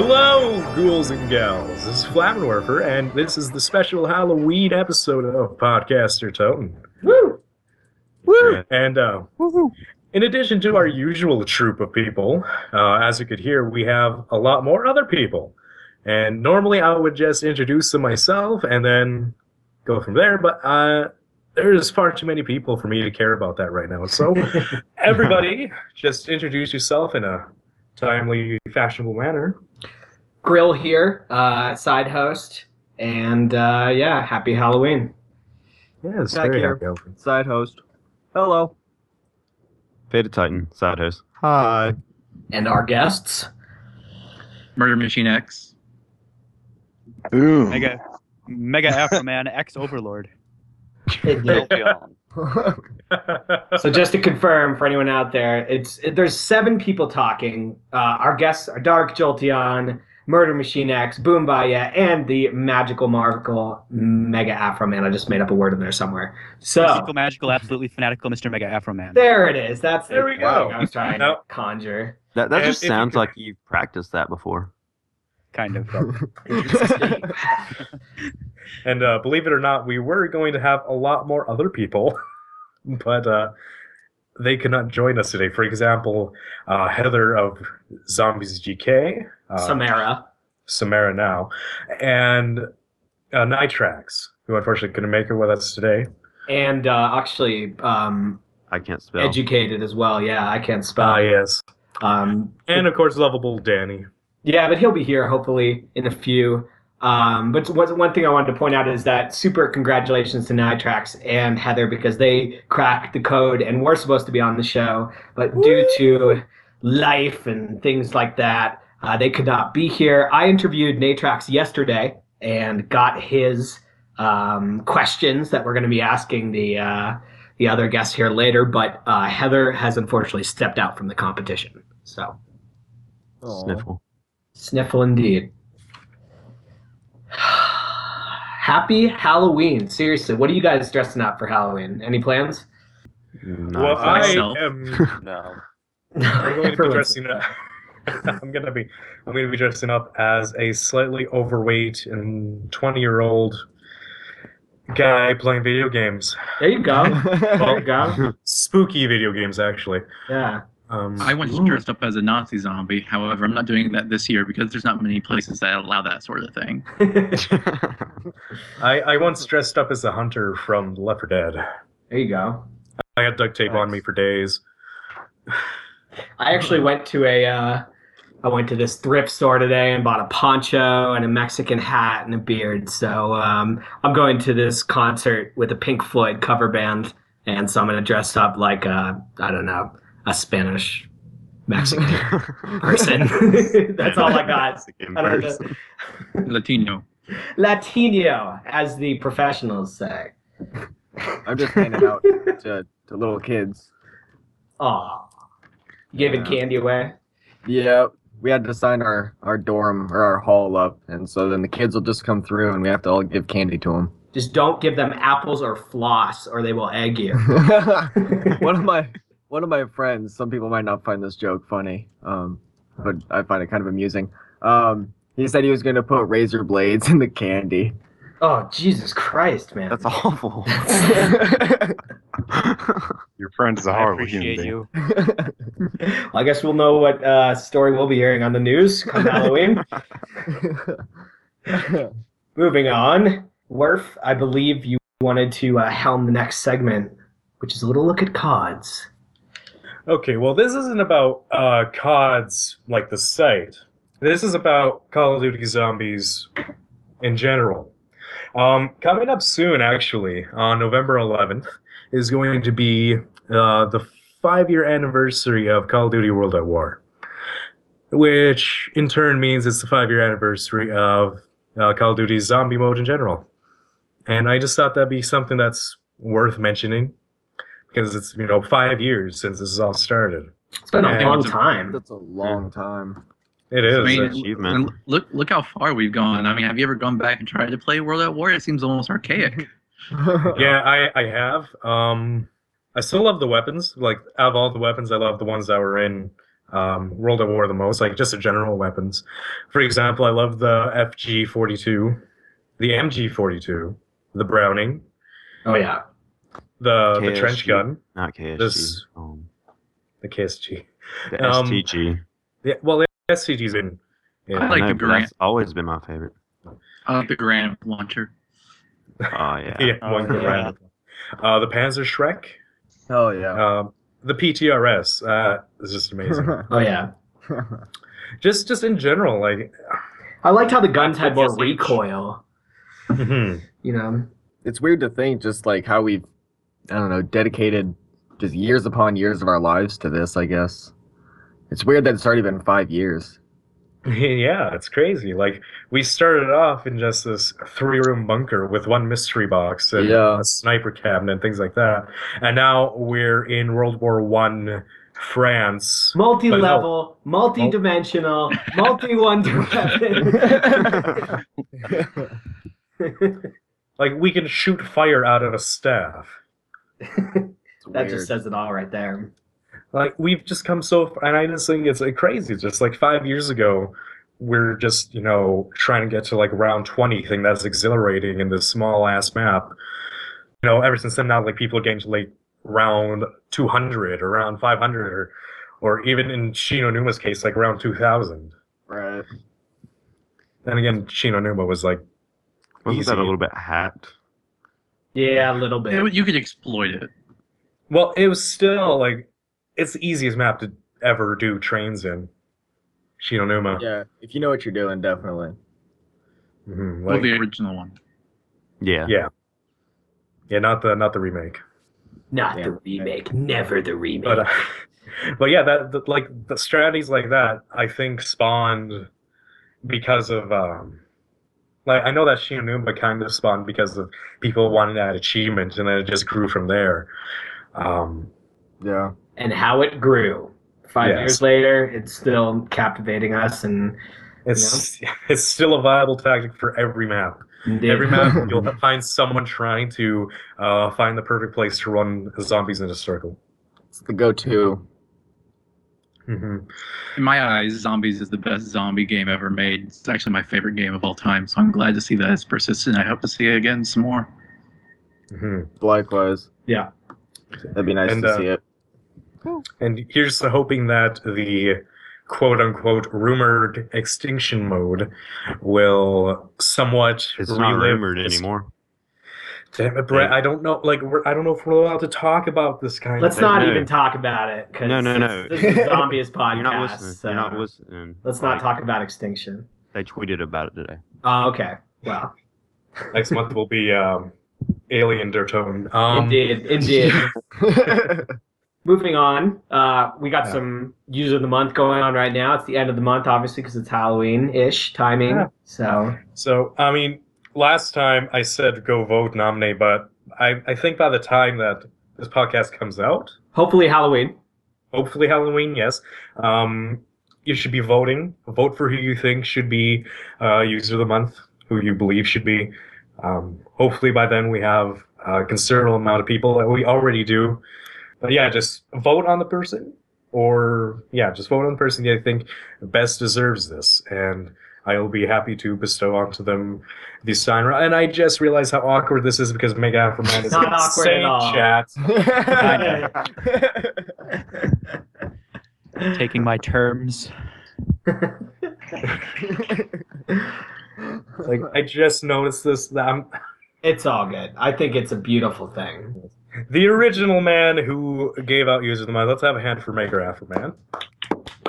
Hello, ghouls and gals. This is Flammenwerfer, and this is the special Halloween episode of Podcast der Toten. Woo! Woo! And uh, in addition to our usual troop of people, uh, as you could hear, we have a lot more other people. And normally I would just introduce them myself and then go from there, but uh, there's far too many people for me to care about that right now. So, everybody, just introduce yourself in a timely, fashionable manner. Grill here, uh, side host, and uh, yeah, happy Halloween. Yes, Back very here. happy. Alfred. Side host. Hello. Faded Titan, side host. Hi. And our guests. Murder Machine X. Boom. Mega, Mega Afro Man, ex Overlord. so just to confirm for anyone out there, it's it, there's seven people talking. Uh, our guests are Dark Jolteon, Murder Machine X, Boom Boombaya, and the magical Marvel Mega Afro Man. I just made up a word in there somewhere. So Mystical, magical, absolutely fanatical, Mr. Mega Afro Man. there it is. That's the There we go. I was trying Now- to conjure. That that And just if you sounds could- like you've practiced that before. Kind of. And uh, believe it or not, we were going to have a lot more other people, but uh, they could not join us today. For example, uh, Heather of Zombies GK, uh, Samara. Samara now, and uh, Nitrax, who unfortunately couldn't make it with us today. And uh, actually, um, I can't spell. educated as well. Yeah, I can't spell. Ah, yes. Um, And of course, lovable Danny. yeah, but he'll be here hopefully in a few. Um, but one, one thing I wanted to point out is that super congratulations to Nitrax and Heather because they cracked the code and were supposed to be on the show, but due to life and things like that, uh, they could not be here. I interviewed Nitrax yesterday and got his um, questions that we're going to be asking the uh, the other guests here later. But uh, Heather has unfortunately stepped out from the competition, so Sniffle. sniffle indeed. Happy Halloween! Seriously, what are you guys dressing up for Halloween? Any plans? No, well, I I am. No. I'm going to be Everyone's- dressing up. I'm gonna be. I'm going to be dressing up as a slightly overweight and 20 year old guy playing video games. There you go. There you go. Spooky video games, actually. Yeah. Um, I once dressed up as a Nazi zombie. However, I'm not doing that this year because there's not many places that allow that sort of thing. I, I once dressed up as a hunter from Left 4 Dead. there you go. I had duct tape on me for days. I actually went to a. Uh, I went to this thrift store today and bought a poncho and a Mexican hat and a beard. So um, I'm going to this concert with a Pink Floyd cover band, and so I'm gonna dress up like a I don't know a Spanish Mexican person. That's all I got. I don't know. person. Latino. Latino, as the professionals say. I'm just handing out to, to little kids. Aw. Giving Yeah. candy away. Yeah, we had to sign our, our dorm or our hall up, and so then the kids will just come through and we have to all give candy to them. Just don't give them apples or floss, or they will egg you. one of my one of my friends, some people might not find this joke funny, um, but I find it kind of amusing. Um, he said he was going to put razor blades in the candy. Oh, Jesus Christ, man. That's awful. Your friend is a horrible human appreciate being. you. Well, I guess we'll know what uh, story we'll be hearing on the news come Halloween. Moving on. Worf, I believe you wanted to uh, helm the next segment, which is a little look at cards. Okay, well, this isn't about uh, CODs like the site. This is about Call of Duty Zombies in general. Um, coming up soon, actually, on November 11th, is going to be uh, the five year anniversary of Call of Duty World at War, which in turn means it's the five year anniversary of uh, Call of Duty Zombie mode in general. And I just thought that'd be something that's worth mentioning because it's, you know, five years since this has all started. It's been a long time. That's a long time. It is. I mean, It's- achievement. look look how far we've gone. I mean, have you ever gone back and tried to play World at War? It seems almost archaic. yeah, I I have. Um, I still love the weapons. Like out of all the weapons, I love the ones that were in um, World at War the most, like just the general weapons. For example, I love the FG42, the MG42, the Browning, Oh yeah. the the trench gun, Not KSG. This- um, the KSG. the Um, STG. Yeah, well, the SCG's in. in I like No, the but Garand. That's always been my favorite. I like the Garand launcher. Oh yeah. yeah, Oh, one good yeah. round. Uh, the Panzerschreck, Oh yeah. um, the PTRS. Uh, is just amazing. Oh yeah. just just in general, like. I liked how the guns had more SH. recoil. mhm. You know. it's weird to think just like how we've I don't know dedicated just years upon years of our lives to this. I guess it's weird that it's already been five years. Yeah, it's crazy. Like we started off in just this three-room bunker with one mystery box and Yeah. a sniper cabinet and things like that, and now we're in World War One, France. Multi-level, multi-dimensional, multi-wonder weapon. Like we can shoot fire out of a staff. That weird. just says it all right there. Like we've just come so far, and I just think it's like crazy. Just like five years ago, we're just you know trying to get to like round twenty thing that's exhilarating in this small ass map. You know, ever since then now, like people are getting to like round two hundred or round five hundred or, or even in Shi No Numa's case, like round two thousand. right. Then again, Shi No Numa was like, Wasn't that a little bit hacked? Yeah, a little bit. It- you could exploit it. well, it was still like it's the easiest map to ever do trains in. Shi No Numa. Yeah, if you know what you're doing, definitely. Mhm, Well, the original one. Yeah. Yeah. Yeah, not the not the remake. Not Yeah. the remake. Never the remake. But uh, but yeah, that the, like the strategies like that, I think spawned because of um like I know that Shi No Numa kind of spawned because of people wanting that achievement, and then it just grew from there. Um, Yeah. And how it grew. Five Yes. years later, it's still captivating us, and it's it's still a viable tactic for every map. Every map, you'll find someone trying to uh, find the perfect place to run zombies in a circle. It's the go-to. hmm In my eyes, Zombies is the best zombie game ever made. It's actually my favorite game of all time. So I'm glad to see that it's persistent. I hope to see it again some more. hmm Likewise. Yeah. That'd be nice And, to uh, see it. And here's the hoping that the quote unquote rumored extinction mode will somewhat It's relive not rumored this- anymore. Damn it, Brett! I don't know. Like, we're, I don't know if we're allowed to talk about this kind of let's of. not no. even talk about it. 'cause No, no, it's- no. This is the zombiest podcast. You're not listening. so You're not listening. let's not Like, talk about extinction. They tweeted about it today. Oh, okay. Well, Next month will be um, Alien Dertone. Um, indeed, indeed. Moving on, uh, we got Yeah. some user of the month going on right now. It's the end of the month, obviously, because it's Halloween-ish timing. Yeah. So So, I mean, last time I said go vote, nominate, but I, I think by the time that this podcast comes out, hopefully Halloween. hopefully Halloween, yes, um, you should be voting. Vote for who you think should be uh, user of the month, who you believe should be. Um, hopefully by then we have a considerable amount of people that we already do. But yeah, just vote on the person, or yeah, just vote on the person you think best deserves this, and I will be happy to bestow onto them the sign. And I just realized how awkward this is because Mega Afroman is Not in awkward at same all. chat. Taking my terms. Like I just noticed this. That I'm, it's all good. I think it's a beautiful thing. The original man who gave out user of the month. Let's have a hand for Mega Afroman.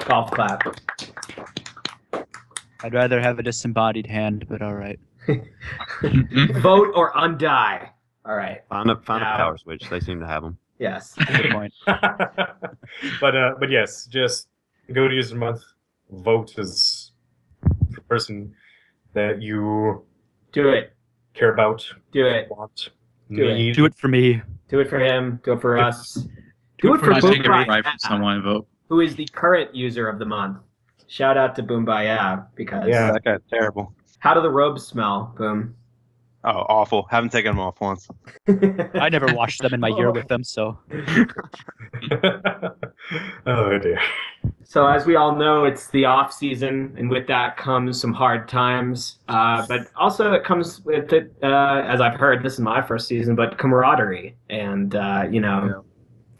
Golf clap. I'd rather have a disembodied hand, but all right. Vote or undie. All right. Find a find Now- a power switch. They seem to have them. Yes. Good point. but uh, but yes, just go to user of the month. Vote as the person that you Do it. care about, Do it. want, Do it. Do it for me. Do it for him. Do it for us. Do Do it for Just take Boom bribe from someone vote. who is the current user of the month. Shout out to Boom Boombaya because Yeah. That guy's terrible. how do the robes smell? Boom. Oh, awful. Haven't taken them off once. I never washed them in my year with them, so oh dear. So as we all know, it's the off season, and with that comes some hard times. Uh, but also it comes with it, uh, as I've heard, this is my first season, but camaraderie and uh, you know,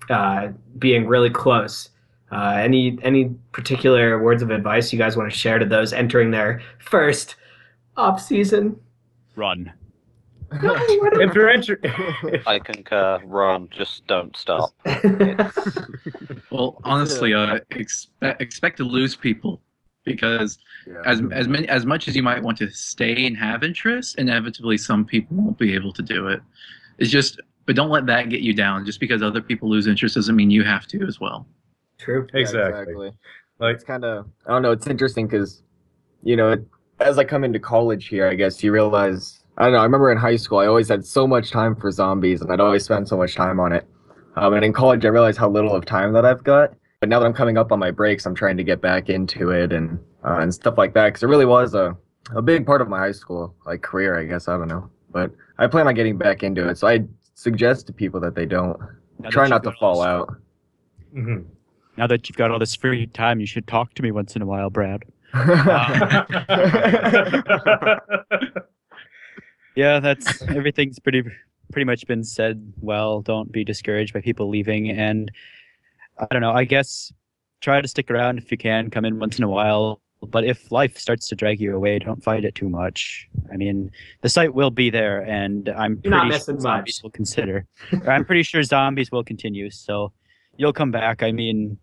uh, being really close. Uh, any any particular words of advice you guys want to share to those entering their first off season? Run. If you're inter- I concur. Run, just don't stop. Well, honestly, uh, expect expect to lose people because as as many as much as you might want to stay and have interest, inevitably some people won't be able to do it. It's just, but don't let that get you down. Just because other people lose interest doesn't mean you have to as well. True. Yeah, exactly. Like it's kind of I don't know. It's interesting because, you know, as I come into college here, I guess you realize I don't know. I remember in high school, I always had so much time for zombies, and I'd always spend so much time on it. Um, and in college, I realized how little of time that I've got. But now that I'm coming up on my breaks, I'm trying to get back into it and uh, and stuff like that because it really was a a big part of my high school like career. I guess I don't know, but I plan on getting back into it. So I suggest to people that they don't Now try not to fall this- out. mhm. Now that you've got all this free time, you should talk to me once in a while, Brad. Yeah, that's everything's pretty pretty much been said well. Don't be discouraged by people leaving, and I don't know. I guess try to stick around if you can. Come in once in a while, but if life starts to drag you away, don't fight it too much. I mean, the site will be there, and I'm You're pretty sure zombies much. will consider. I'm pretty sure zombies will continue, so you'll come back. I mean,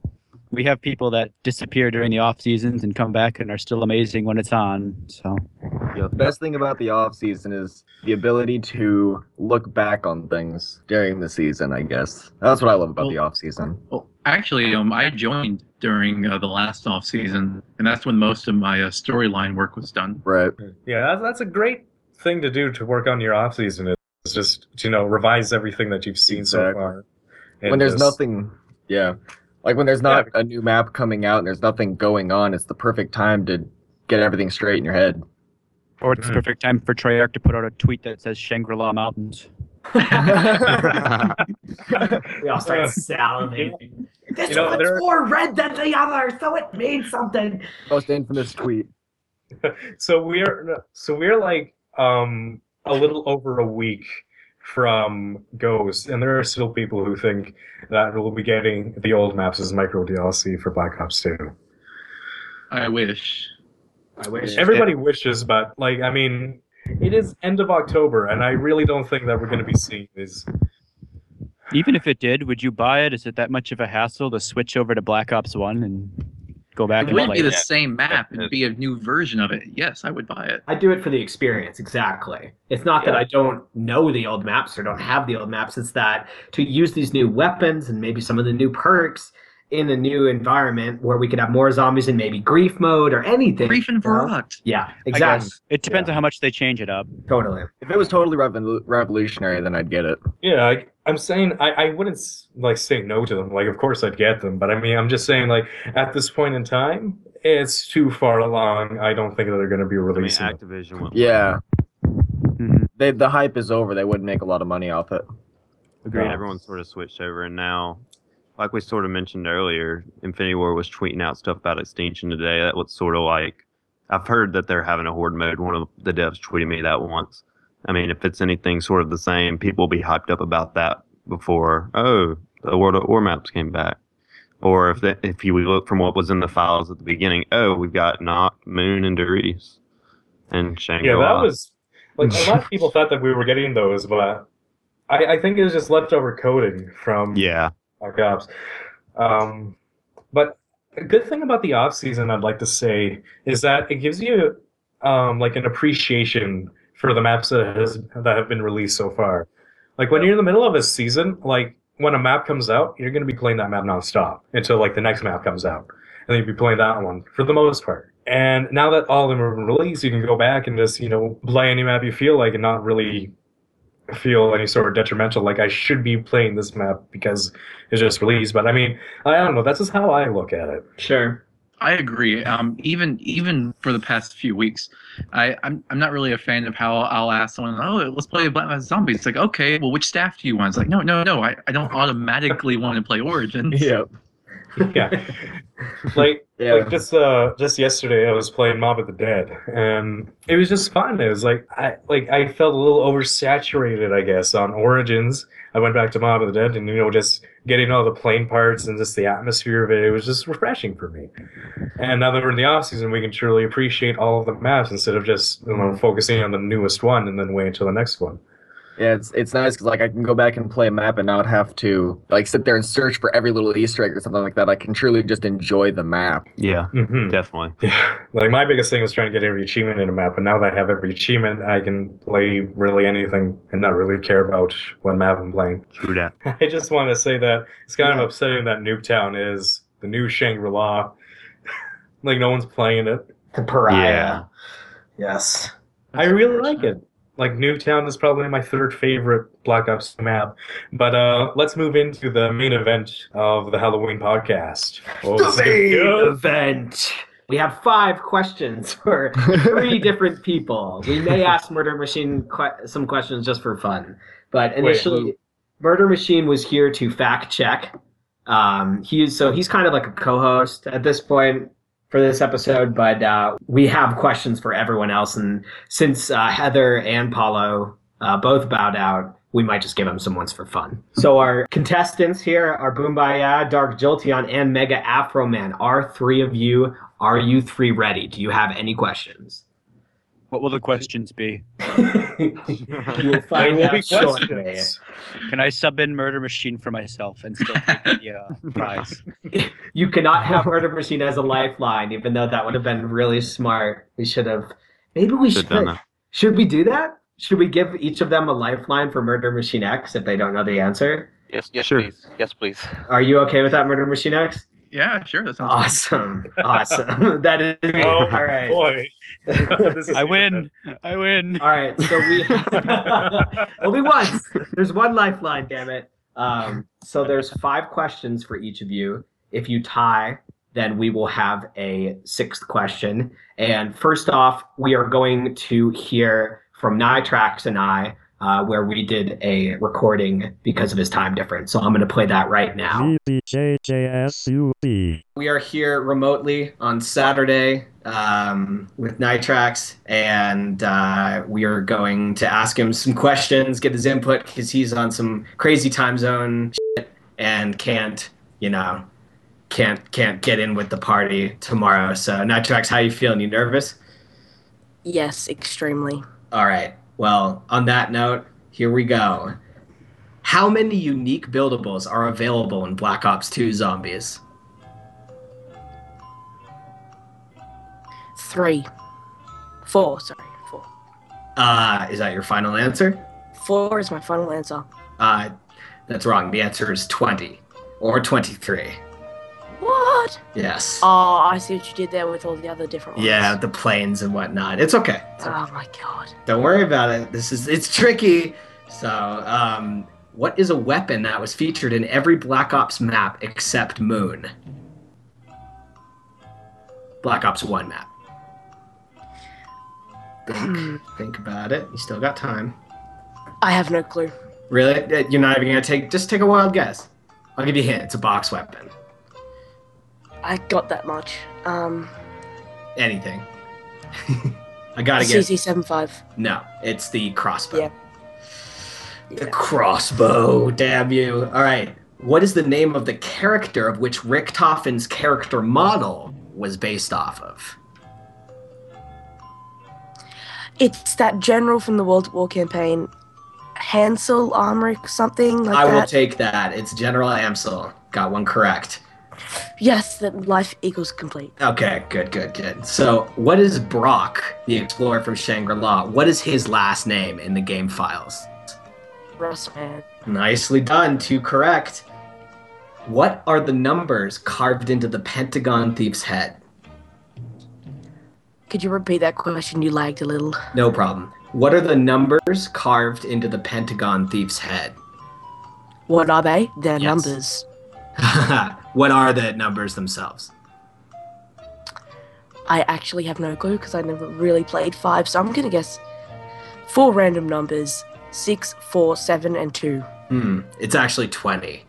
we have people that disappear during the off seasons and come back and are still amazing when it's on. So yeah, The best thing about the off season is the ability to look back on things during the season. I guess that's what I love about Well- the off season. Well, actually, um, I joined during uh, the last off season, and that's when most of my uh, storyline work was done. Right. yeah, that's, that's a great thing to do to work on your off season. Is just you know revise everything that you've seen so far. when there's just- nothing, yeah, like when there's not a new map coming out and there's nothing going on, it's the perfect time to get everything straight in your head. Or it's the Mhm. perfect time for Treyarch to put out a tweet that says Shangri-La Mountains. We all start salivating. This you know, one's there- more red than the other, so it means something. Most infamous tweet. so we're so we're like um a little over a week from Ghost, and there are still people who think that we'll be getting the old maps as micro DLC for Black Ops 2. I wish. I wish. Everybody wishes, but like I mean, it is end of October, and I really don't think that we're going to be seeing these. Even if it did, would you buy it? Is it that much of a hassle to switch over to Black Ops One and go back It and wouldn't play be the it? same map; it'd be a new version of it. Yes, I would buy it. I do it for the experience, exactly. It's not that I don't know the old maps or don't have the old maps. It's that to use these new weapons and maybe some of the new perks in a new environment where we could have more zombies in maybe grief mode or anything. Grief and you know? Verrückt. Yeah, exactly. It depends Yeah. on how much they change it up. Totally. If it was totally revol- revolutionary, then I'd get it. Yeah, like, I'm saying I, I wouldn't like say no to them. Like, of course I'd get them, but I mean, I'm just saying like at this point in time, it's too far along. I don't think that they're going to be I mean, releasing. them. Activision went Yeah, Mhm. they, the hype is over. They wouldn't make a lot of money off it. Agreed. No. Everyone sort of switched over, and now, like we sort of mentioned earlier, Infinity Ward was tweeting out stuff about extinction today. That was sort of like, I've heard that they're having a horde mode. One of the devs tweeted me that once. I mean, if it's anything sort of the same, people will be hyped up about that before. Oh, the World of War maps came back. Or if if you look from what was in the files at the beginning, oh, we've got Nock, Moon, and Der Riese, and Shangri-La. Yeah, that was like a lot of people thought that we were getting those, but I, I think it was just leftover coding from yeah. Black Ops. Um, but a good thing about the off season, I'd like to say, is that it gives you um, like an appreciation for the maps that has that have been released so far. Like when you're in the middle of a season, like when a map comes out, you're going to be playing that map nonstop until like the next map comes out, and then you'll be playing that one for the most part. And now that all of them are released, you can go back and just you know play any map you feel like, and not really feel any sort of detrimental. Like I should be playing this map because it's just released. But I mean, I don't know. That's just how I look at it. Sure. I agree. Um, even even for the past few weeks, I I'm, I'm not really a fan of how I'll ask someone, oh, let's play a Black Ops Zombies. It's like, okay, well, which staff do you want? It's like, no, no, no. I, I don't automatically want to play Origins. Yeah. yeah. Like Yeah. like just uh just yesterday I was playing Mob of the Dead and it was just fun. It was like I like I felt a little oversaturated, I guess, on Origins. I went back to Mob of the Dead and you know just getting all the plane parts and just the atmosphere of it, it was just refreshing for me. And now that we're in the off season, we can truly appreciate all of the maps instead of just you know focusing on the newest one and then wait until the next one. Yeah, it's it's nice because like I can go back and play a map and not have to like sit there and search for every little Easter egg or something like that. I can truly just enjoy the map. Yeah, hmm definitely. Yeah, like my biggest thing was trying to get every achievement in a map, and now that I have every achievement, I can play really anything and not really care about what map I'm playing. True that. I just want to say that it's kind of upsetting that Nuketown is the new Shangri La. like no one's playing it. The pariah. Yeah. Yes. I really like it. Like Nuketown is probably my third favorite Black Ops map. But uh, let's move into the main event of the Halloween podcast. Oh, this is gonna be good. event. We have five questions for three different people. We may ask Murder Machine que- some questions just for fun, but initially, who? Murder Machine was here to fact check. Um, he's so he's kind of like a co-host at this point for this episode, but uh, we have questions for everyone else, and since uh, Heather and Paulo uh, both bowed out, we might just give them some ones for fun. So our contestants here are Boombaya, Dark Jolteon, and Mega Afro Man. Are three of you? Are you three ready? Do you have any questions? What will the questions be? you will There find will be out shortly. Can I sub in Murder Machine for myself and still take the uh, prize? You cannot have Murder Machine as a lifeline, even though that would have been really smart. We should have. Maybe we Should should. Should we do that? Should we give each of them a lifeline for Murder Machine X if they don't know the answer? Yes, yes, Sure. please. Yes, please. Are you okay with that, Murder Machine X? Yeah, sure. That sounds Awesome, awesome. that is Oh all right. boy. I win. I win. All right, so we only once. There's one lifeline, damn it. Um, so there's five questions for each of you. If you tie, then we will have a sixth question. And first off, we are going to hear from Nitrax and I, uh, where we did a recording because of his time difference. So I'm going to play that right now. GBJJSUB. We are here remotely on Saturday um, with Nitrax, and uh, we are going to ask him some questions, get his input, because he's on some crazy time zone shit and can't, you know, can't can't get in with the party tomorrow. So Nitrax, how you feeling? You nervous? Yes, extremely. All right. Well, on that note, here we go. How many unique buildables are available in Black Ops 2 Zombies? Three. Four, sorry. Four. Uh, is that your final answer? Four is my final answer. Uh, that's wrong. The answer is 20 or 23. What? Yes. Oh, I see what you did there with all the other different ones. Yeah, the planes and whatnot. It's okay. It's okay. Oh my god. Don't worry about it. This is it's tricky. So, um, what is a weapon that was featured in every Black Ops map except Moon? Black Ops 1 map. Think, think about it. You still got time. I have no clue. Really? Uh, You're not even gonna take? Just take a wild guess. I'll give you a hint. It's a box weapon. I got that much. Um, Anything. I gotta guess. CC75. No, it's the crossbow. Yeah. The crossbow, damn you. All right. What is the name of the character of which Richtofen's character model was based off of? It's that general from the World War campaign, Hansel Armrick something like that. I will take that. It's General Amsel. Got one correct. Yes, that life equals complete. Okay, good, good, good. So, what is Brock, the explorer from Shangri La? What is his last name in the game files? Russman. Nicely done. Two correct. What are the numbers carved into the Pentagon thief's head? Could you repeat that question? You lagged a little. No problem. What are the numbers carved into the Pentagon thief's head? What are they? They're Yes. numbers. what are the numbers themselves? I actually have no clue because I never really played five, so I'm gonna guess four random numbers: six, four, seven, and two. Hmm. It's actually 20.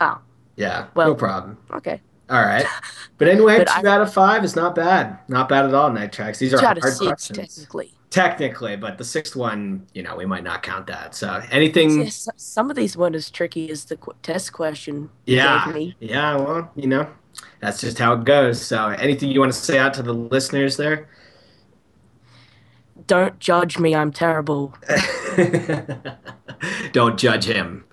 Oh. Yeah, no problem. Okay. All right. But anyway, But two I- out of five is not bad. Not bad at all, Nitrax. These are hard out of six, questions. technically. Technically, but the sixth one, you know, we might not count that. So anything. Some of these weren't as tricky as the test question Yeah. me. Yeah, well, you know, that's just how it goes. So anything you want to say out to the listeners there? Don't judge me, I'm terrible. Don't judge him.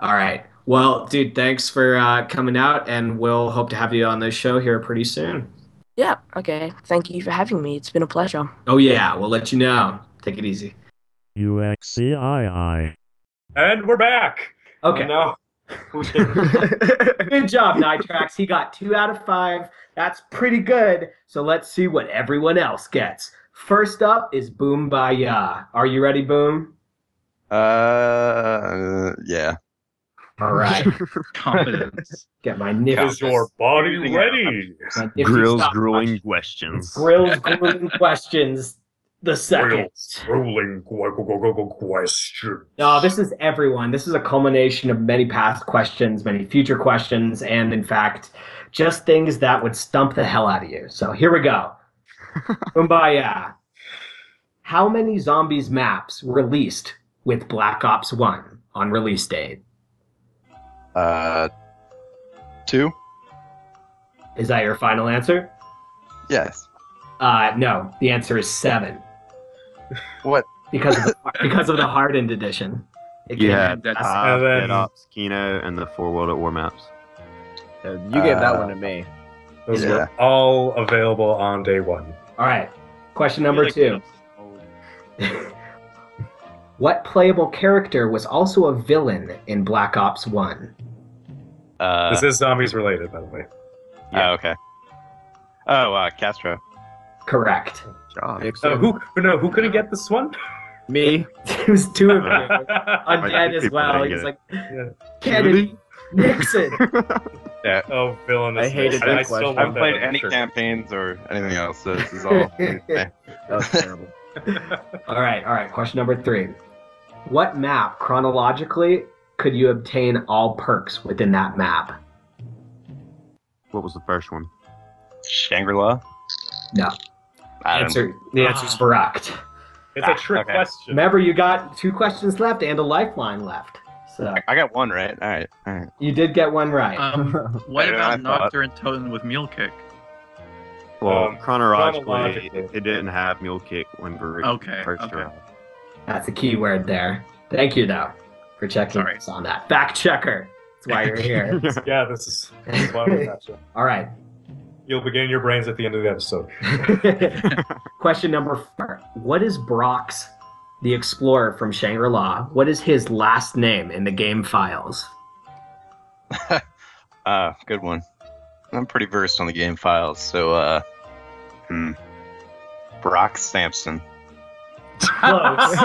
All right. Well, dude, thanks for uh, coming out, and we'll hope to have you on the show here pretty soon. Yeah, okay. Thank you for having me. It's been a pleasure. Oh, yeah, we'll let you know. Take it easy. UXCII. And we're back. Okay. No. Good job, Nitrax. He got two out of five. That's pretty good. So let's see what everyone else gets. First up is Boom Baya. Are you ready, Boom? Uh, yeah. All right. Confidence. Get my nifty, Is your body ready? Grills stopwatch. grueling questions. Grills grueling questions. The second. Grills ruling qu- qu- qu- qu- question. No, this is everyone. This is a culmination of many past questions, many future questions, and in fact, just things that would stump the hell out of you. So here we go. Kumbaya. How many zombies maps released with Black Ops 1 on release date? Uh, two? Is that your final answer? Yes. Uh, no. The answer is seven What? because of the, because of the hardened edition. It Yeah, out that's- last- Hive, And then- Dead Ops, Kino, and the four World at War maps. Uh, you gave that Uh, one to me. Those Yeah. were all available on day one. All right. Question number two. what playable character was also a villain in Black Ops 1? Uh, This is zombies related, by the way. Oh, okay. Oh, uh, Castro. Correct. Job. Nixon. Uh, who? No, who couldn't get this one? Me. it was two of you. I Undead think as well. didn't He's like, Yeah. Kennedy, Nixon. yeah. Oh, villainous. I hated I, that I still question. I haven't played any shirt. campaigns or anything else, so this is all. That was terrible. all right, all right. Question number three. What map chronologically could you obtain all perks within that map? What was the first one? Shangri-La? No. I Answer, the answer's correct. It's a trick Okay. question. Remember, you got two questions left and a lifeline left. So I got one right. All right. All right. you did get one right. Um, what Better than I about thought. Nocturne and Totem with Mule Kick? Well, Um, chronologically, chronologically. it, it didn't have Mule Kick when Verrückt Okay, first okay. arrived. That's a key word there. Thank you, though, for checking Sorry. us on that. Fact checker. That's why you're here. Yeah, this is, this is why we got you. All right. You'll begin your brains at the end of the episode. Question number four. What is Brock's, the explorer from Shangri La, what is his last name in the game files? Uh, good one. I'm pretty versed on the game files, so uh, hmm. Brock Sampson. Close.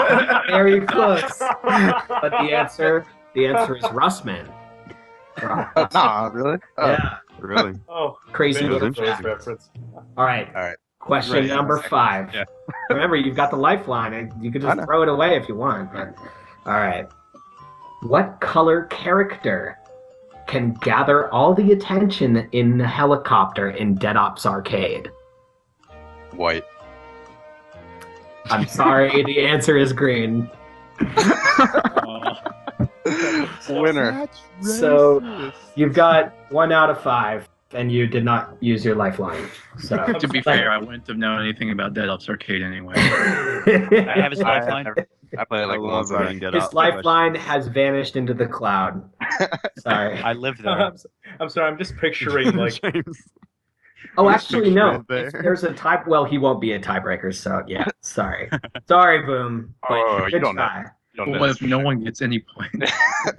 Very close. But the answer, the answer is Russman. Oh, nah, really? Oh, Yeah. Really? Oh, Crazy little reference. All right. All right. Question Right, number five. Yeah. Remember, you've got the lifeline. and You can just throw it away if you want. But all right. What color character can gather all the attention in the helicopter in Dead Ops Arcade? White. I'm sorry, the answer is green. Winner. So you've got one out of five, and you did not use your lifeline. So to be fair, I wouldn't have known anything about Dead Ops Arcade anyway. I have his lifeline. I play it like I love once a running week. Dead His Ops lifeline has vanished into the cloud. Sorry. I lived there. I'm, s- I'm sorry, I'm just picturing like James. Oh, actually, no. There. There's a type. Well, he won't be a tiebreaker, so yeah. Sorry. Sorry, Boom. Oh, but Oh, you don't know. try. You don't Well, what if no one gets any points?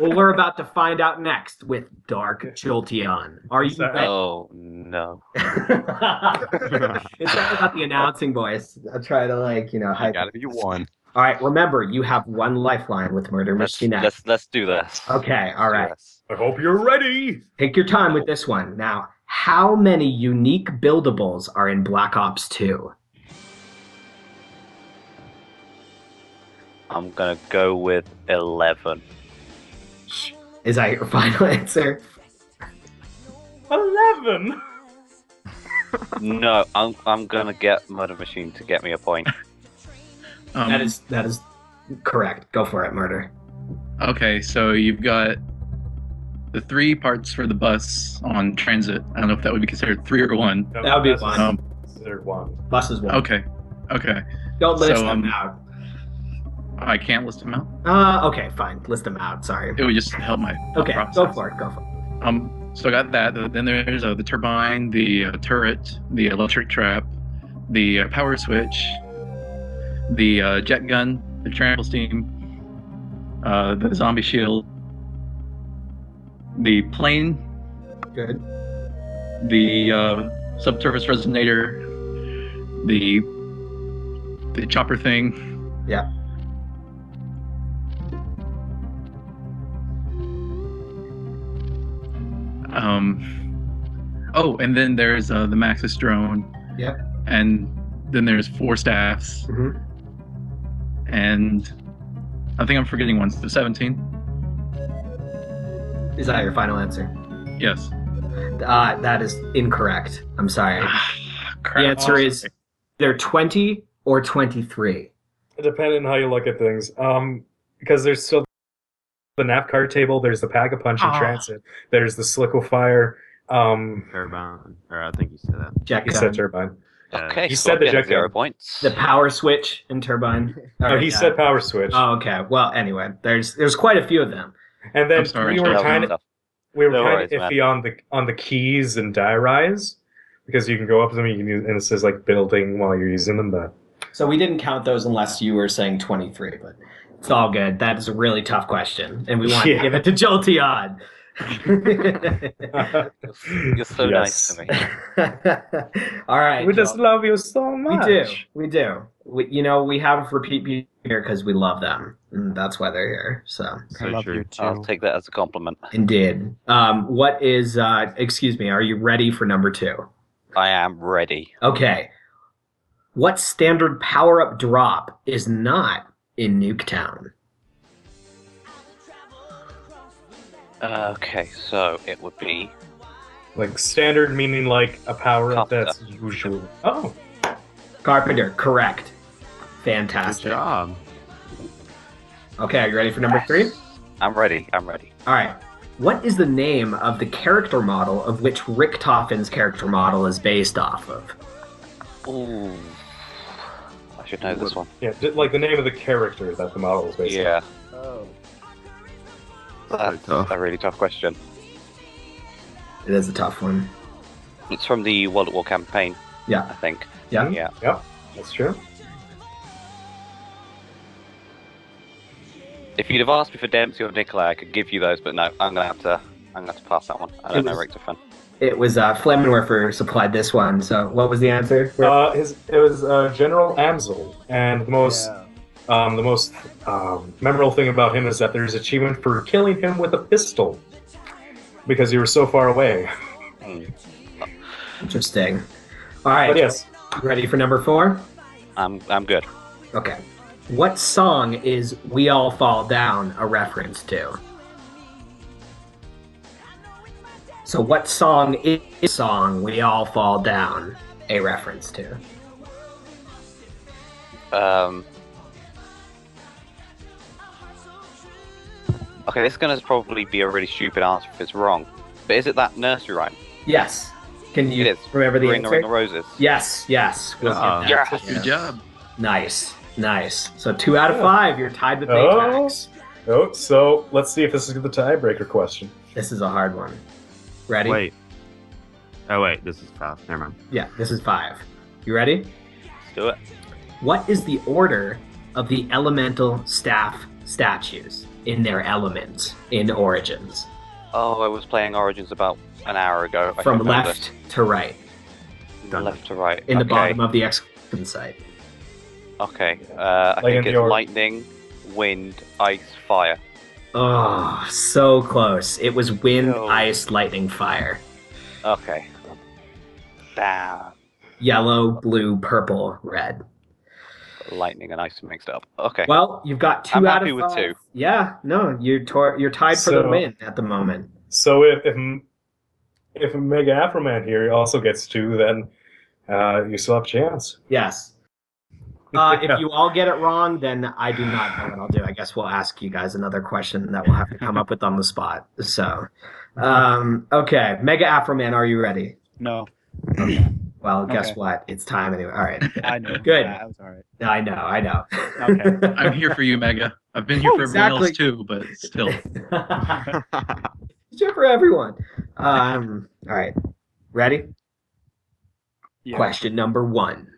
well, we're about to find out next with Dark Jolteon. Are you Sorry. ready? oh no. it's all about the announcing voice. I try to like you know You gotta be one. All right, remember you have one lifeline with Murder Let's Mystery Next. let's let's do this. Okay, all right. Yes. I hope you're ready. Take your time with this one. Now, how many unique buildables are in Black Ops 2? I'm gonna go with eleven. Is that your final answer? Eleven. No, I'm I'm gonna get Murder Machine to get me a point. Um, that is that is correct. Go for it, murder. Okay, so you've got the three parts for the bus on transit. I don't know if that would be considered three or one. No, That would be that's one. Um, Considered one. Bus is one. okay, okay. Don't list so, them um, out. I can't list them out. Uh, okay, fine. List them out. Sorry. It would just help my Okay, process. go for it. Go for it. Um, so I got that. Then there's uh, the turbine, the uh, turret, the electric trap, the uh, power switch, the uh, jet gun, the trample steam, uh, the zombie shield, the plane, Good. the uh, subsurface resonator, the the chopper thing. Yeah. Um. Oh, and then there's uh, the Maxis drone. Yep. And then there's four staffs, Mhm. and I think I'm forgetting one. The 17. Is that your final answer? Yes. Uh, that is incorrect. I'm sorry. Ah, The answer is they're 20 or 23. Depending on how you look at things. Um, because there's still the NAV card table. There's the pack a punch in Ah. transit. There's the Sliquifier. Um, Turbine, or I think you said that. Jet he gun, said turbine. Okay, he so said the getting jet zero gun. points. the power switch and turbine. No, Alright, he yeah. said power switch. Oh, okay. Well, anyway, there's there's quite a few of them. And then I'm sorry, we were No, kind of we were No kind worries, of iffy on the on the keys and die rise because you can go up to them you can use, and it says like building while you're using them, but So we didn't count those unless you were saying 23, but it's all good. That is a really tough question, and we want Yeah. to give it to Jolteon. You're so nice to me. all right. we just Joel. love you so much. we do. We do. We, you know, we have repeat people here because we love them, and that's why they're here. So, So I love true. you too. I'll take that as a compliment. indeed. Um, what is? Uh, excuse me. Are you ready for number two? I am ready. Okay. What standard power up drop is not in Nuketown? Okay, so it would be Like standard meaning like a power up Copter. that's usual. Oh, Carpenter, correct. fantastic. Good Fantastic. job. Okay, are you ready for number three? I'm ready. I'm ready. All right. What is the name of the character model of which Richtofen's character model is based off of? Ooh. I should know this one. yeah, just like the name of the character that the model is based Yeah, Oh. That's tough. a really tough question. It is a tough one. It's from the World at War campaign, Yeah. I think. Yeah. on. Yeah. That's true. If you'd have asked me for Dempsey or Nikolai, I could give you those, but no, I'm gonna have to. I'm gonna have to pass that one. I don't know was- Richtofen. It was uh, Flammenwerfer supplied this one. So what was the answer? Uh, his it was uh, General Amsel, and the most um, the most um, memorable thing about him is that there's achievement for killing him with a pistol because he was so far away. Hmm. Interesting. All right. But yes, Ready for number four? I'm I'm good. Okay. What song is We All Fall Down a reference to? So, what song is song We All Fall Down a reference to? Um. Okay, this is gonna probably be a really stupid answer if it's wrong. But is it that nursery rhyme? Yes. Can you It is. remember the Ring a answer? ring of roses. Yes, yes. We'll Yeah. get that. Good job. Nice, nice. So, two out of five, you're tied with Oh. Nitrax. oh, so let's see if this is the tiebreaker question. This is a hard one. Ready? Wait. Oh wait, this is five. Never mind. Yeah, this is five. You ready? Let's do it. What is the order of the elemental staff statues in their elements in Origins? Oh, I was playing Origins about an hour ago. I From should know left to right, this. left to right. in the bottom of the excavation site. Okay. Uh, I Like think it's or- lightning, wind, ice, fire. Oh, so close. It was wind, No. ice, lightning, fire. Okay. Damn. Yellow, blue, purple, red. Lightning and ice mixed up. Okay. Well, you've got 2 I'm out happy of with five. two. Yeah, no, you're tor- you're tied for the win at the moment. So if if if Mega Afroman here also gets two, then uh, you still have a chance. Yes. Uh, if you all get it wrong, then I do not know what I'll do. I guess we'll ask you guys another question that we'll have to come up with on the spot. So, um, okay, Mega Afroman, are you ready? No, Well, guess Okay. what? It's time anyway. All right. I know. Good. I was all right. I know. I know. Okay. I'm here for you, Mega. I've been here Oh, for everyone else too, but still. It's here for everyone. Um, all right. Ready? Yeah. Question number one.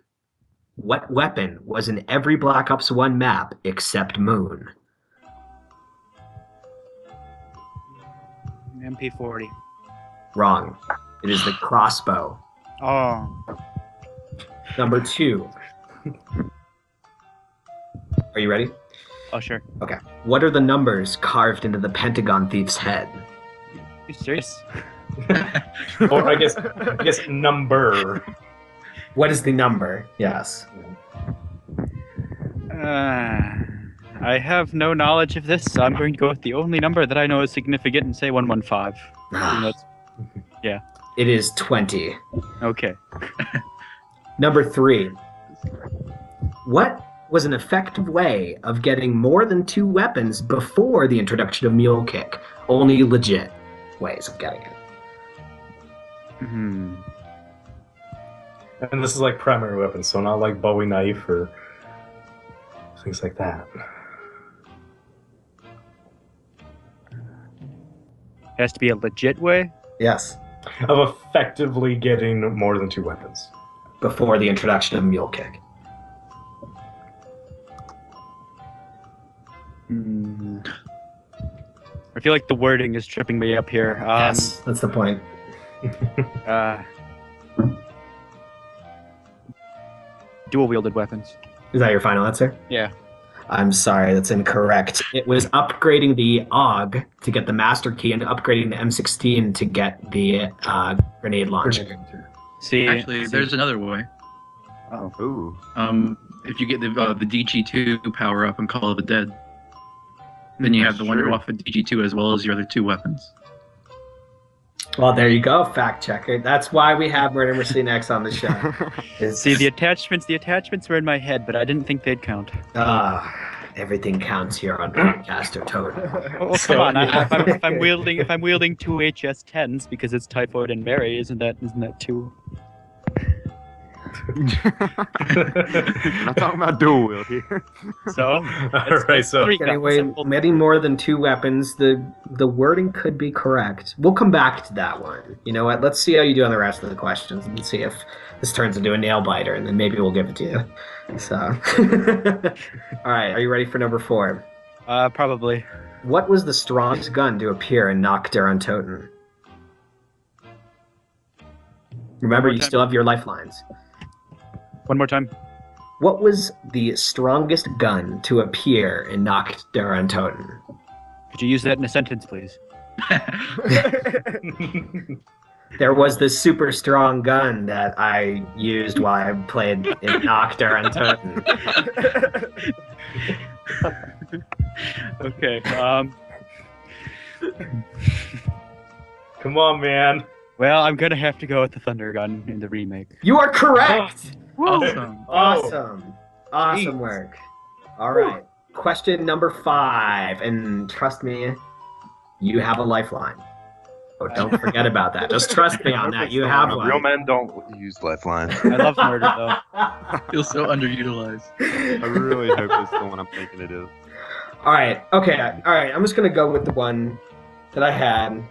What weapon was in every Black Ops 1 map except Moon? MP40. Wrong. It is the crossbow. Oh, Number two. Are you ready? oh sure. Okay. What are the numbers carved into the Pentagon thief's head? you serious? Or I guess I guess number. What is the number? Yes. Uh, I have no knowledge of this, so I'm going to go with the only number that I know is significant and say 115. Even though it's- It is 20. Okay. Number three. What was an effective way of getting more than two weapons before the introduction of Mule Kick? Only legit ways of getting it. Hmm. And this is like primary weapons, so not like Bowie knife or things like that. It Has to be a legit way. Yes. Of effectively getting more than two weapons. Before the introduction of Mule Kick. Hmm. I feel like the wording is tripping me up here. Um, yes. That's the point. Uh, dual wielded weapons. Is that your final answer? Yeah. I'm sorry, that's incorrect. It was upgrading the AUG to get the master key and upgrading the M16 to get the uh, grenade launcher. See, Actually, see- there's another way. Oh. Ooh. Um, if you get the uh, the DG2 power up in Call of the Dead, then you have the Wonder Sure. Waffen DG2 as well as your other two weapons. Well, there you go, fact checker. That's why we have Murder Machine X on the show. See the attachments. The attachments were in my head, but I didn't think they'd count. Ah, everything counts here on Podcast der Toten. Oh, come So, on! I, if, I'm, if I'm wielding, if I'm wielding two HS10s because it's Typhoid and Mary, isn't that isn't that two? We're not talking about dual wield here. So All right, so three. Anyway, Simple. more than two weapons, the the wording could be correct. We'll come back to that one. You know what? Let's see how you do on the rest of the questions and see if this turns into a nail biter, and then maybe we'll give it to you. So, all right, are you ready for number four? Uh, probably. What was the strongest gun to appear in Nacht der Untoten? Remember, you still have your lifelines. One more time. What was the strongest gun to appear in Nacht der Untoten? Could you use that in a sentence, please? There was this super strong gun that I used while I played in Nacht der Untoten. Okay. Um. come on, man. Well, I'm gonna have to go with the Thunder Gun in the remake. You are correct! Awesome. Awesome. Awesome work. All right. Question number five. And trust me, you have a lifeline. Oh, don't forget about that. Just trust me on that. You have one. Real men don't use lifeline. I love murder though. Feels so underutilized. I really hope it's the one I'm thinking it is. All right. Okay. All right. I'm just gonna go with the one that I had.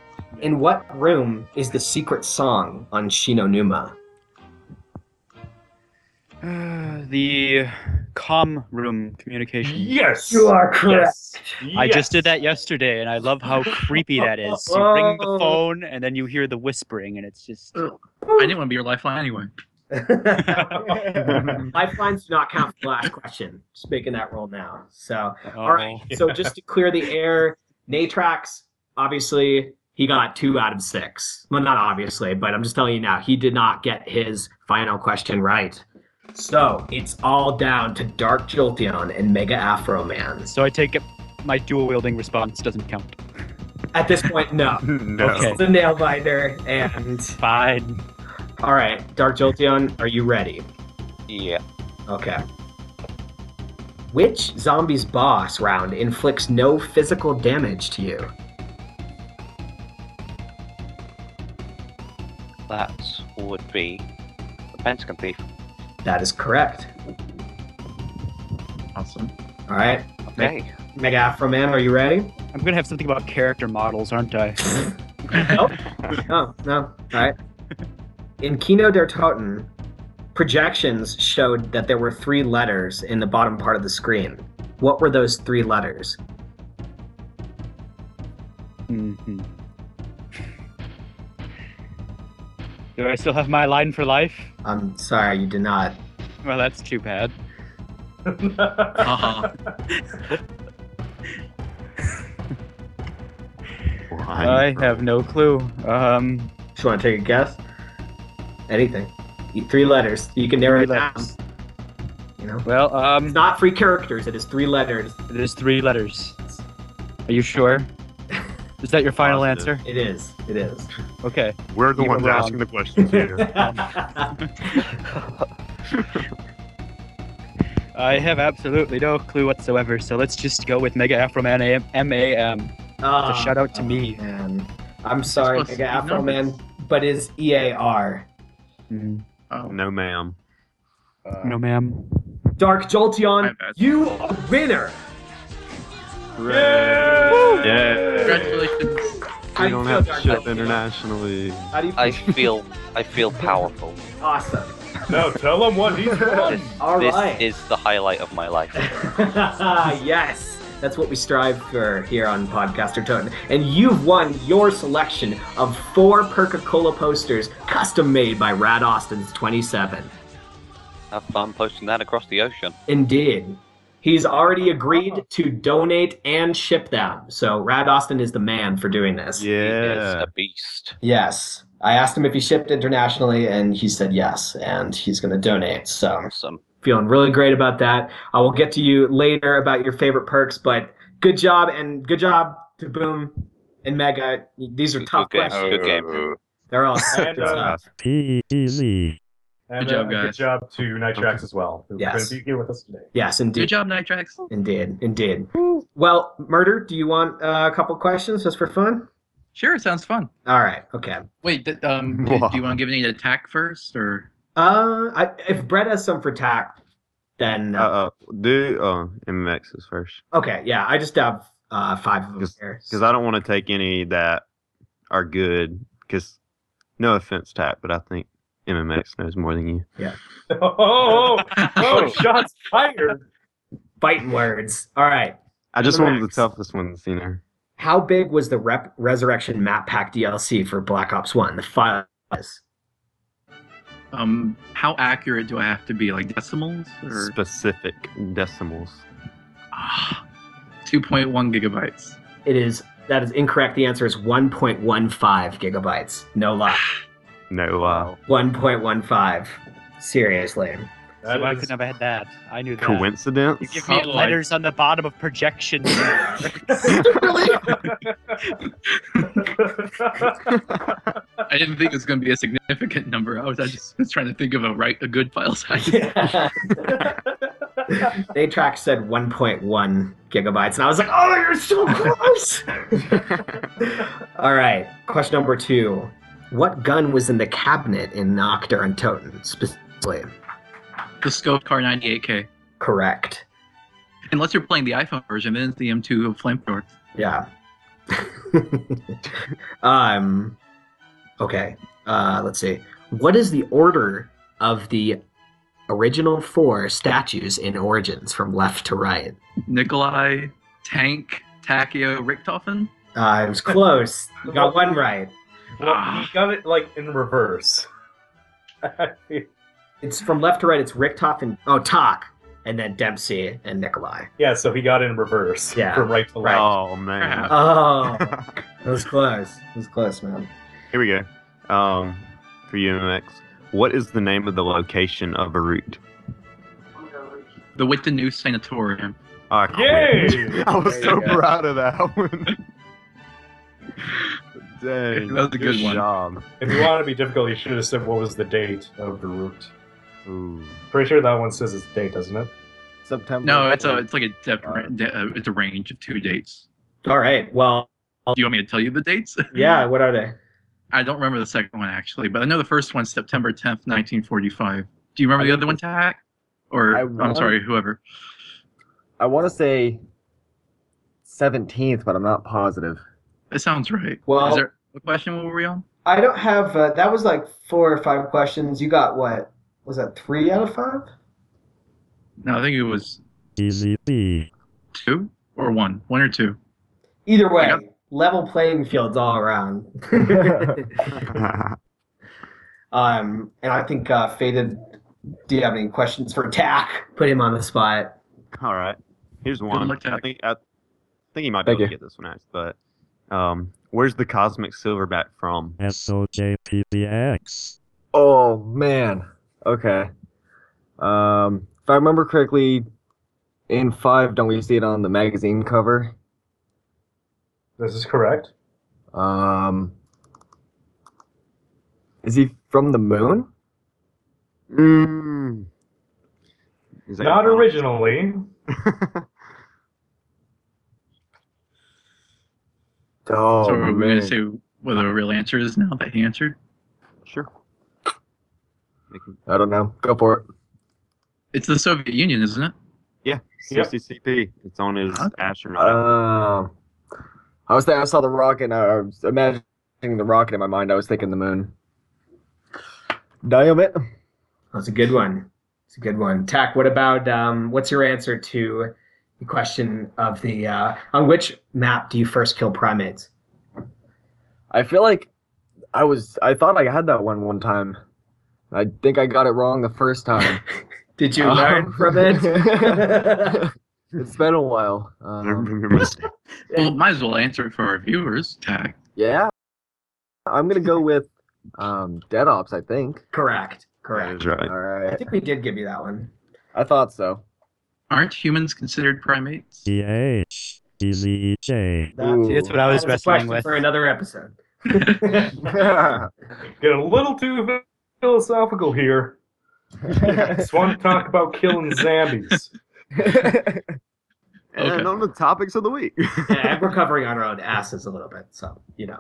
In what room is the secret song on Shi No Numa? Uh, the com room communication. Yes. You are Yes. I just did that yesterday, and I love how creepy that is. You ring the Oh. phone, and then you hear the whispering, and it's just. I didn't want to be your lifeline anyway. Lifelines do not count for the last question. Just making that roll now. So, Oh, all right. So, just to clear the air, Nitrax, obviously, he got two out of six. Well, not obviously, but I'm just telling you now, he did not get his final question right. So it's all down to Dark Jolteon and Mega Afroman. So I take it my dual wielding response doesn't count. At this point, no. no. Okay. It's a nail biter, and Fine. all right, Dark Jolteon, are you ready? Yeah. Okay. Which zombie's boss round inflicts no physical damage to you? That would be the Pentagon Thief. That is correct. Awesome. All right, Okay. Mega Afroman, are you ready? I'm gonna have something about character models, aren't I? Nope. Oh, no. All right. In Kino der Toten, projections showed that there were three letters in the bottom part of the screen. What were those three letters? hmm Do I still have my line for life? I'm sorry, you did not. Well, that's too bad. Uh-huh. I have no clue. Um, Just want to take a guess? Anything. Three letters. You can narrow it down. letters. You know? well, It's um, not three characters, it is three letters. it is three letters. Are you sure? Is that your final Positive. answer? It is. It is. Okay. We're the You ones wrong. asking the questions here. I have absolutely no clue whatsoever, so let's just go with Mega Afroman AM, M-A-M. Ah, shout out to me. Man. I'm sorry, supposed to Mega be Afro numbers. Man, but is EAR. Oh. no, ma'am. No, ma'am. Dark My Jolteon, you are winner! Yeah. Congratulations. How We do you don't have to ship internationally. How do you I feel? feel I feel powerful. awesome. no, tell him what he's won. This, All this right. is the highlight of my life. yes, that's what we strive for here on Podcast der Toten. And you've won your selection of four Perk-a-Cola posters, custom made by Rad Austin's 27. Have fun posting that across the ocean. Indeed. He's already agreed to donate and ship them. So Rad Austin is the man for doing this. He is Yeah. a beast. Yes. I asked him if he shipped internationally, and he said yes, and he's going to donate. So Awesome. feeling really great about that. I will get to you later about your favorite perks, but good job and good job to Boom and Mega. These are Good tough game. questions. Good game. They're all And, uh, tough. Easy. And, Good job, uh, guys. Good job to Nitrax as well, who Yes. couldn't be here with us today. Yes, indeed. Good job, Nitrax. Indeed, indeed. Well, Murder, do you want uh, a couple questions just for fun? Sure, sounds fun. All right, okay. Wait, th- um, do, do you want to give any attack first, or Uh, I, if Brett has some for tack, then Uh, uh, do uh, MMXs first. okay, yeah. I just have uh, five of them here. Because I don't want to take any that are good. Because, no offense, Tack, but I think MMX knows more than you. Oh, oh, oh, shots fired. Fighting words. All right. I just wanted the MMX. toughest ones, you know. How big was the Rep- Rezurrection Map Pack DLC for Black Ops One? The file is um, how accurate do I have to be? Like decimals, or Specific decimals. Ah, two point one gigabytes? it is that is incorrect. The answer is 1.15 gigabytes. No lie. No, uh, wow. 1.15. Seriously. That so I is- couldn't have had that. I knew that. Coincidence? You give me Oh, I- letters on the bottom of projection. I didn't think it was going to be a significant number. I was, I just was trying to think of a right, a good file size. Nitrax said 1.1 gigabytes, and I was like, oh, you're so close. All right. Question number two. What gun was in the cabinet in Nacht der Untoten specifically? The Scope Kar98k. Correct. Unless you're playing the iPhone version, then it's the M2 of Flamethrower. Yeah. um. Okay. Uh. Let's see. What is the order of the original four statues in Origins from left to right? Nikolai, Tank, Takeo, Richtofen. Uh, it was close. You got one right. Well, he got it like in reverse. It's from left to right. It's Richthoff and oh Tak, and then Dempsey and Nikolai. yeah, so he got it in reverse. Yeah, From right to left. Oh, man. Oh, it was close. It was close, man. Here we go. Um, for you, MMX. What is the name of the location of a route? The with the new sanatorium. Oh, I quit. Yay! I was There so you go. proud of that one. Dang, That was a good one. job. If you want to be difficult, you should have said what was the date of the route. Ooh. Pretty sure that one says its date, doesn't it? September. No, it's a it's like a def- de- uh, it's a range of two dates. All right. Well, Do you want me to tell you the dates? yeah. What are they? I don't remember the second one actually, but I know the first one's September 10th, 1945. Do you remember I the other one, Tack? Or I I'm sorry, whoever. I want to say 17th, but I'm not positive. That sounds right. Well- Is there what question were we on? I don't have. Uh, that was like four or five questions. You got what? Was that three out of five? No, I think it was Easy B. two or one, one or two. Either way, got- level playing fields all around. um, and I think uh, Faded. Do you have any questions for Tack? Put him on the spot. All right. Here's one. luck, I think I think you might be Thank able to get this one next, but um, where's the cosmic silverback from? SOJPPX. Oh man. Okay. Um, if I remember correctly, in five, don't we see it on the magazine cover? This is correct. Um, is he from the moon? Mm. Is that Not originally. Oh, so are we man. going to say what the real answer is now that he answered? Sure. I don't know. Go for it. It's the Soviet Union, isn't it? Yeah, Yep. It's on his Okay. astronaut. Um, I was thinking, I saw the rocket. and I was imagining the rocket in my mind. I was thinking the moon. Damn it. That's a good one. It's a good one. Tack, what about um, what's your answer to the question of the uh, on which map do you first kill primates? I feel like I was. I thought I had that one one time. I think I got it wrong the first time. Did you Um, learn from it? it's been a while. I Um, remember. Well, might as well answer it for our viewers, Tag. yeah, I'm gonna go with um, Dead Ops. I think. Correct. Correct. is right. All I think we did give you that one. I thought so. Aren't humans considered primates? EH. Easy EJ. That- See, that's what I was that is a wrestling with. for another episode. Getting a little too philosophical here. Just want to talk about killing zombies. And Okay. on the topics of the week. and we're covering on our own asses a little bit, so you know.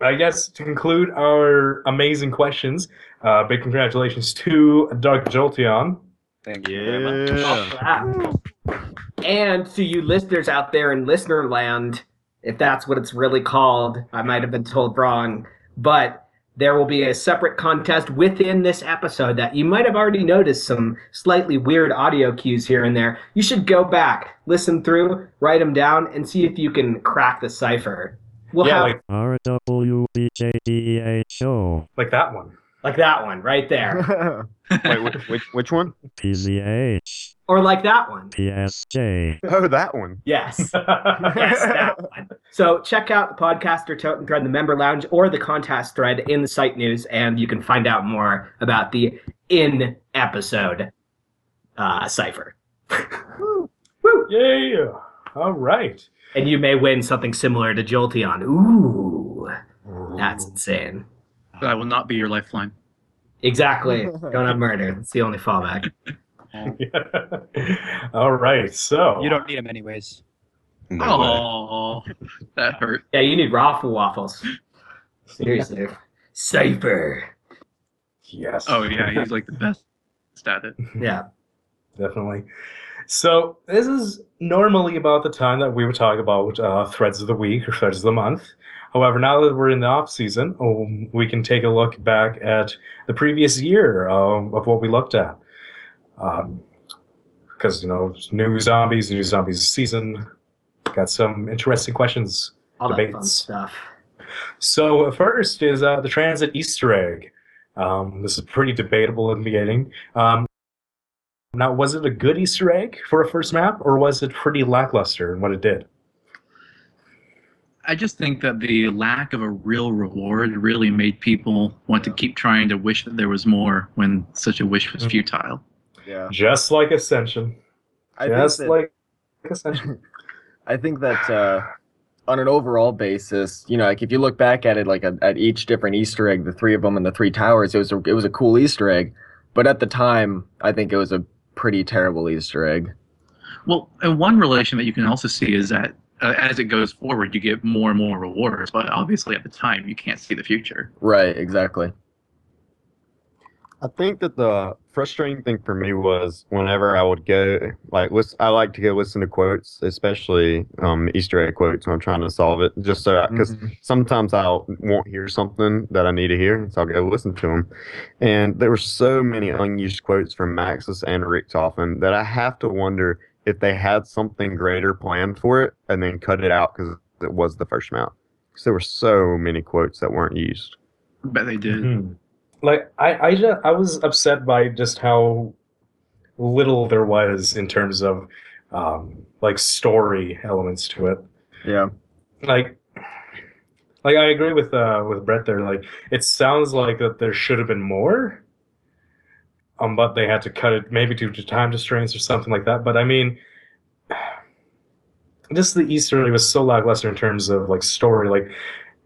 I guess to conclude our amazing questions, uh, big congratulations to Dark Jolteon. Thank you very much. yeah. And to you listeners out there in listener land, if that's what it's really called, I might have been told wrong, but there will be a separate contest within this episode that you might have already noticed some slightly weird audio cues here and there. You should go back, listen through, write them down, and see if you can crack the cipher. We'll yeah, have like, RWBJDEHO. like that one. like that one right there, Wait, which, which, which one? PZH. or like that one. PSJ. Oh, that one. Yes. yes, that one. So check out the Podcast der Toten thread, the member lounge, or the contest thread in the site news, and you can find out more about the in episode uh, cipher. Woo! Woo! Yeah. All right. And you may win something similar to Jolteon. Ooh, that's insane. I will not be your lifeline. Exactly. Don't have murder. It's the only fallback. All right. So You don't need them anyways. No. Oh, that hurt. Yeah, you need raffle waffles. Seriously. Cipher. Yes. Oh yeah, he's like the best at it. Yeah. definitely. So this is normally about the time that we would talk about uh, threads of the week or threads of the month. However, now that we're in the off season, um, we can take a look back at the previous year um, of what we looked at. Because you know, new zombies, new zombies season. Got some interesting questions. All Debates. stuff. So first is uh, the transit Easter egg. Um, this is pretty debatable in the beginning. Um, now, was it a good Easter egg for a first map, or was it pretty lackluster in what it did? I just think that the lack of a real reward really made people want to keep trying to wish that there was more when such a wish was futile. Yeah. Just like Ascension. I Just think that, like Ascension. I think that uh, on an overall basis, you know, like if you look back at it, like at, at each different Easter egg, the three of them and the three towers, it was a, it was a cool Easter egg. But at the time, I think it was a pretty terrible Easter egg. Well, and one relation that you can also see is that uh, as it goes forward, you get more and more rewards, but obviously at the time, you can't see the future. Right. Exactly. I think that the frustrating thing for me was whenever I would go, like, listen, I like to go listen to quotes, especially um, Easter egg quotes when I'm trying to solve it, just so because Mhm. sometimes I won't hear something that I need to hear, so I'll go listen to them. And there were so many unused quotes from Maxis and Richtofen that I have to wonder if they had something greater planned for it and then cut it out because it was the first mount. Because there were so many quotes that weren't used. I bet they did. Mhm. Like I, I just I was upset by just how little there was in terms of um, like story elements to it. Yeah. Like, like I agree with uh with Brett there. Like it sounds like that there should have been more. Um, but they had to cut it maybe due to time constraints or something like that. But I mean, just the Easter was so lackluster in terms of like story. Like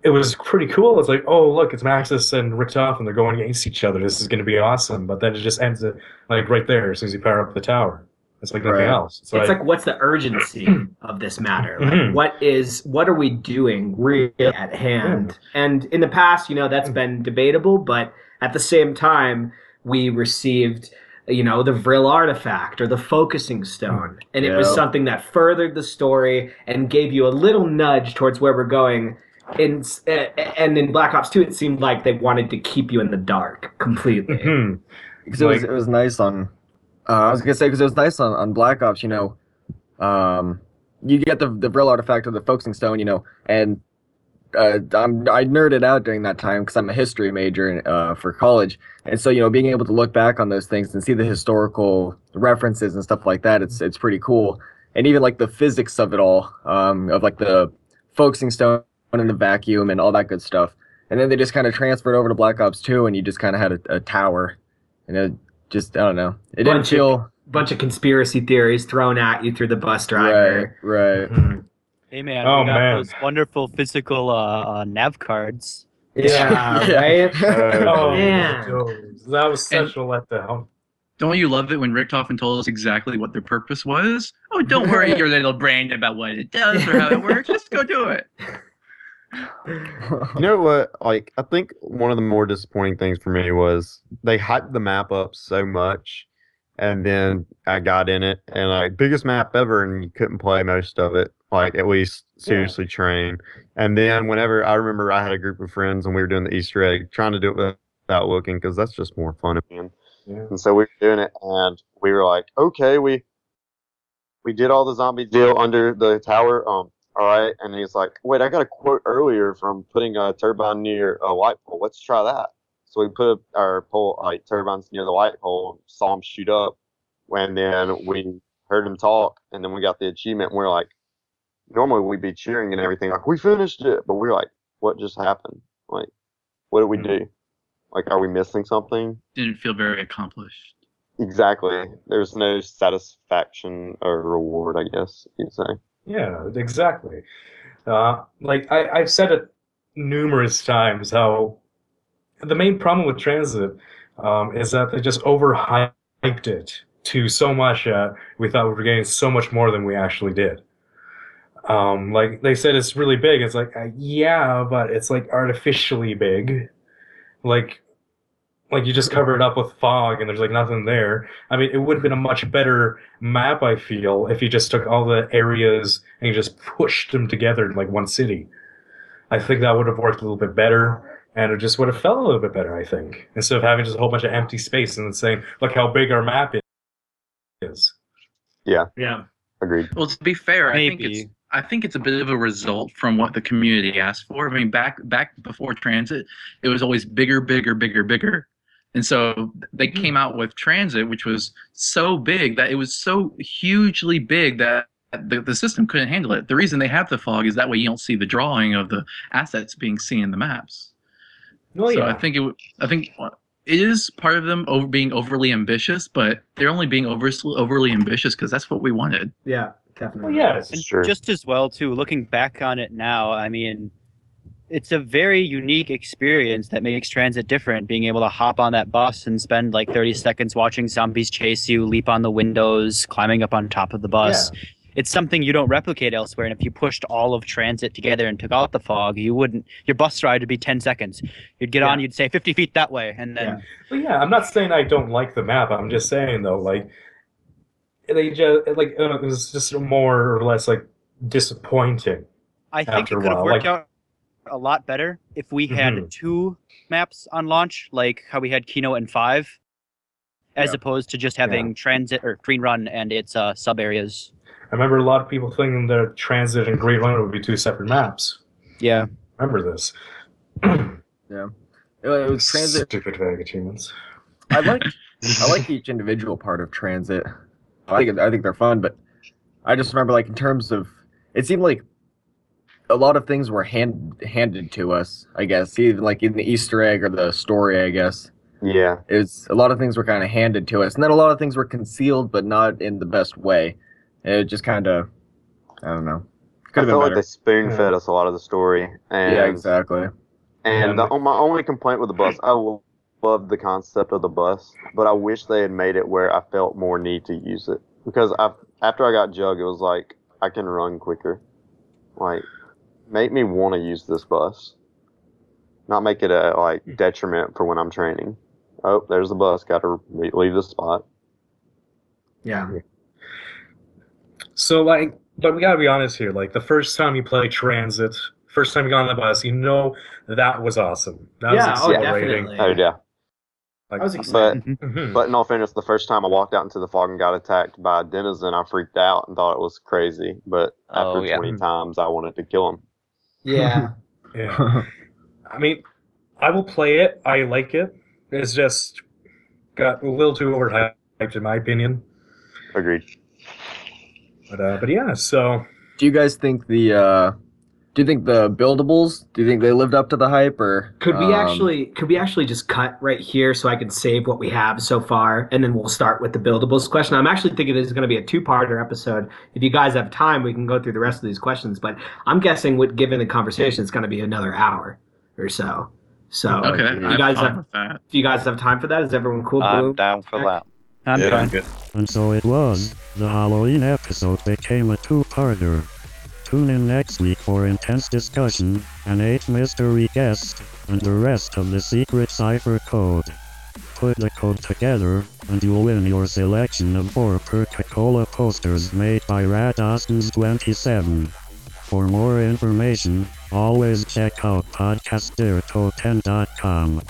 it was pretty cool. It's like, oh look, it's Maxis and Richtofen, and they're going against each other. This is going to be awesome. But then it just ends it like right there as soon as you power up the tower. It's like nothing Right. else. It's, it's like, like what's the urgency of this matter like Mhm. what is what are we doing really at hand and in the past you know that's been debatable but at the same time we received you know the vril artifact or the focusing stone and it was something that furthered the story and gave you a little nudge towards where we're going in, uh, and in Black Ops 2, it seemed like they wanted to keep you in the dark completely. Mhm. because it was it was nice on. Uh, I was gonna say because it was nice on, on Black Ops. You know, um, you get the the Vril artifact of the focusing stone. You know, and uh, I'm I nerded out during that time because I'm a history major uh, for college, and so you know being able to look back on those things and see the historical references and stuff like that, it's it's pretty cool. And even like the physics of it all, um, of like the focusing stone and the vacuum and all that good stuff. And then they just kind of transferred over to Black Ops 2, and you just kind of had a, a tower and it just I don't know. It didn't Bunch of- Bunch of conspiracy theories thrown at you through the bus driver. right, right. Mhm. Hey man, Oh, we got man. those wonderful physical uh, uh, nav cards. Yeah, Yeah. right? Oh, Man. those- that was such a letdown. Don't you love it when Richtofen told us exactly what their purpose was? Oh, don't worry your little brain about what it does or how it works. Just go do it. You know what? Like, I think one of the more disappointing things for me was they hyped the map up so much, and then I got in it, and like biggest map ever, and you couldn't play most of it. Like at least seriously train. And then whenever I remember, I had a group of friends, and we were doing the Easter egg, trying to do it without looking, because that's just more fun. Again. Yeah. And so we were doing it, and we were like, okay, we we did all the zombie deal under the tower. Um, all right. And he's like, wait, I got a quote earlier from putting a turbine near a light pole. Let's try that. So we put our pole, like turbines near the light pole, saw him shoot up, and then we heard him talk, and then we got the achievement. And we are like, normally we'd be cheering and everything, like we finished it, but we are like, what just happened? Like, what did we do? Mm-hmm. Like, are we missing something? Didn't feel very accomplished. Exactly. There's no satisfaction or reward, I guess you'd say. Yeah, exactly. Uh, like I, I've said it numerous times how the main problem with transit um, is that they just overhyped it to so much that we thought we were getting so much more than we actually did. Um, like they said, it's really big. It's like, uh, yeah, but it's like artificially big. Like, like you just cover it up with fog and there's like nothing there. I mean, it would have been a much better map, I feel, if you just took all the areas and you just pushed them together in like one city. I think that would have worked a little bit better, and it just would have felt a little bit better. I think instead of having just a whole bunch of empty space and then saying, "Look how big our map is." Yeah. Yeah. Agreed. Well, to be fair, I think Maybe. it's I think it's a bit of a result from what the community asked for. I mean, back back before transit, it was always bigger, bigger, bigger, bigger. And so they Mm-hmm. came out with transit, which was so big that it was so hugely big that the, the system couldn't handle it. The reason they have the fog is that way you don't see the drawing of the assets being seen in the maps. Well, so. I think it. would- I think it is part of them over being overly ambitious, but they're only being over, overly ambitious because that's what we wanted. Yeah, Well, definitely. yes. And Sure. just as well too, looking back on it now, I mean, it's a very unique experience that makes transit different. Being able to hop on that bus and spend like 30 seconds watching zombies chase you, leap on the windows, climbing up on top of the bus. It's something you don't replicate elsewhere. And if you pushed all of transit together and took out the fog, you wouldn't. Your bus ride would be 10 seconds. You'd get on, you'd say 50 feet that way, and then Well, yeah, I'm not saying I don't like the map. I'm just saying though, like they just like it was just more or less like disappointing. I think after it a could have while, worked like- out a lot better if we had Mhm. two maps on launch, like how we had Kino and Five, as Yeah. opposed to just having transit or Green Run and its uh, sub areas. I remember a lot of people thinking that Transit and Green Run would be two separate maps. Yeah, Remember this? Yeah. It was transit. Stupid vague achievements. I like I like each individual part of transit. I think I think they're fun, but I just remember like in terms of it seemed like a lot of things were hand handed to us. I guess even like in the Easter egg or the story. I guess Yeah. it was a lot of things were kind of handed to us, and then a lot of things were concealed, but not in the best way. It just kind of I don't know. I Could have feel been like they spoon fed us a lot of the story, and yeah, exactly. and Yeah. the, my only complaint with the bus, I lo- loved the concept of the bus, but I wish they had made it where I felt more need to use it because I after I got Jug, it was like I can run quicker, like make me want to use this bus, not make it a like detriment for when I'm training. Oh, there's the bus. Got to leave the spot. Yeah. So like, but we gotta be honest here. Like the first time you play Transit, first time you got on the bus, you know that was awesome. That Yeah, was oh, exhilarating. definitely. Oh yeah, Like, I was excited. mhm. But in all fairness, the first time I walked out into the fog and got attacked by a denizen, I freaked out and thought it was crazy. But after Oh, yeah. 20 times, I wanted to kill him. Yeah. yeah. I mean, I will play it. I like it. It's just got a little too overhyped in my opinion. Agreed. But uh, but yeah. So do you guys think the uh do you think the buildables do you think they lived up to the hype or Could we um, actually could we actually just cut right here so I can save what we have so far and then we'll start with the buildables question. I'm actually thinking this is going to be a two-parter episode. If you guys have time, we can go through the rest of these questions, but I'm guessing with given the conversation it's going to be another hour or so. So Okay, you you I'm guys have that. do you guys have time for that? Is everyone cool? I'm Blue? down for that. I'm Yeah. fine. good. And so it was, the Halloween episode became a two-parter. Tune in next week for intense discussion, an 8 mystery guest, and the rest of the secret cipher code. Put the code together, and you'll win your selection of four Coca-Cola posters made by Rat Austins27. For more information, always check out podcastdertoten.com.